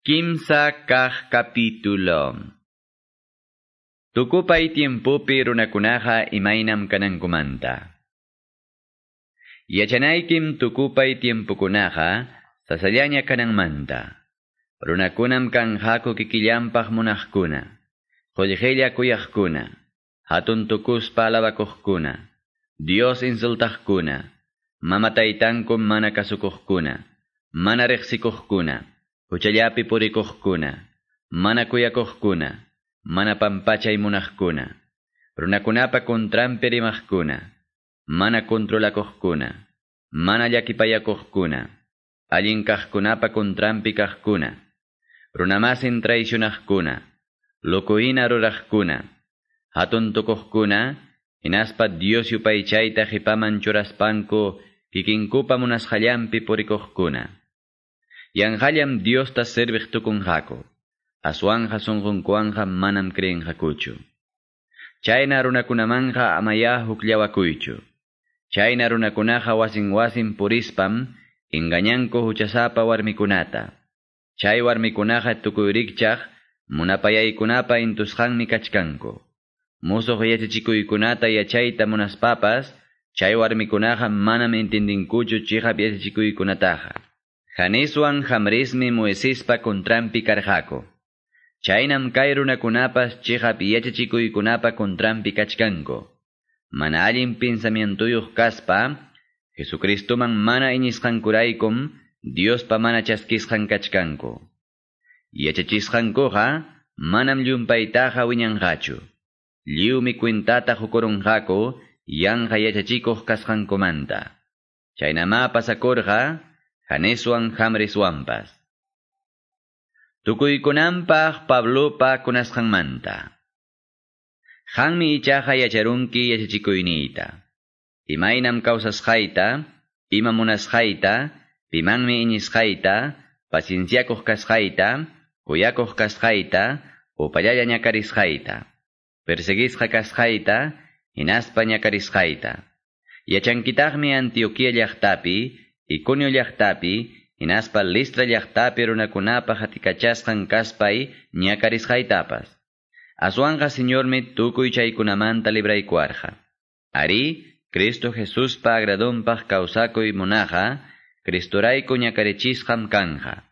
Kimsa kah capítulo. Tukupay tiempopi runakunaha imaynam kanankumanta. Yachanaykim tukupay tiempukunaha sasallaña kananmanta. Runakunam kanhaku kikillampaq munaqkuna. Qullqilla kuyaqkuna. Hatun tukuspa alabakuqkuna. Dios insultaqkuna. Mamataytankum mana kasukuqkuna. Mana. Huchallapi purikuqkuna, mana kuyakuqkuna, mana pampachay munaqkuna, runakunapa kontrampi rimaqkuna, mana controlakuqkuna, mana llakipayakuqkuna, allin kaqkunapa kontrampi kaqkuna, runamasin traicionaqkuna, lokoina ruraqkuna, hatun tukuqkuna, hinaspa Dios yupaychayta qipaman churaspanku kikinkupa munasqallampi purikuqkuna. Yanqallam Diosta serviq tukunqaku. Aswanja sunqunkuanja manam creenqakuchu. Chayna runakunamanja amaya huklawakuychu. Chayna runakunaja wasin wasin purispam engañanku huchasapa warmikunata. Chay warmikunaja tukuyrikchaq munapayaykunapa intusqanmi kachkanku. Musuq yachachikuykunata yachayta munaspapas, chay warmikunaja manam entendinkuchu chihap yachachikuykunataja. Janiswan hamrismi Moisespa kontrampi karjako. Chaynam kay runakunapas chihap yachachikuykunapa kontrampi kachkanko. Mana allin pensamientuyuq kaspa, Jesucristoman mana iñisqankuraykum Diospa mana chaskisqan kachkanko. Yachachisqankoqa manam llumpaytaqa wiñanqachu. Lliwmi cuentata hukurunqako yanqa yachachikuq kasqankomanta. Chaynama Janesuan hamreswanpas. Tukuykunampaq Pablopa kunasqanmanta. Hanmi ichaqa yacharunki yachachikuyniyta. Imaynam kawsasqayta, ima munasqayta, pimanmi iñisqayta, pacienciakuq kasqayta, kuyakuq kasqayta, upallalla ñakarisqayta, perseguisqa kasqayta, hinaspa ñakarisqayta. Yachankitaqmi Antioquia llaqtapi, Iconio llaqtapi, hinaspa Listra llaqtapi runakunapa hatikachasqan kaspay ñakarisqaytapas. Aswanga Señormi tukuy chaykunamanta libraykuarqa. Ari, Cristo Jesuspa agradonpaq kawsakuy munaqa, Cristorayku ñakarichisqam kanja.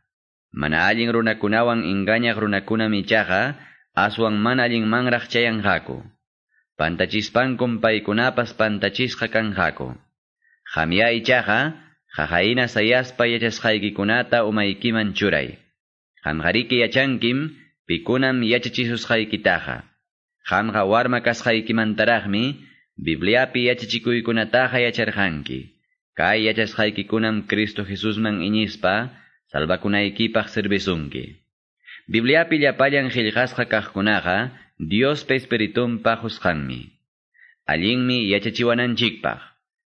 Mana allin runakunawan engañaq runakuna michaqa, aswan mana allin manraq chayanqaku. Pantachispankum paykunapas pantachisqa kanqaku. Jamya ichaqa, Jajaina sayaspa yachasqaykikunata umaykiman churay. Qamqariki yachankim, pikunam yachachisusqaykitaqa. Qamqa warma kasqaykimantaraqmi, Bibliapi yachachikuykunataqa yacharqanki. Kay yachasqaykikunam Cristo Jesusman iñispa, salvakunaykipaq servisunki. Bibliapi llapallan qillqasqa kaqkunaqa, Diospa espiritunpa husqanmi. Allinmi yachachiwananchikpaq.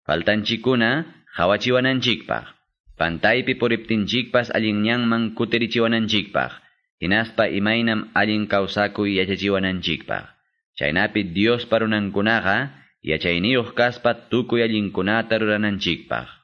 Faltanchikuna, hawachiwananchikpaq. Pantaypi puriptinchikpas allinñanman kutirichiwananchikpaq. Hinaspa imaynam allin kawsakuy yachachiwananchikpaq. Chaynapi Dios parunankunaqa, yachayniyuq kaspa tukuy allinkunata rurananchikpaq.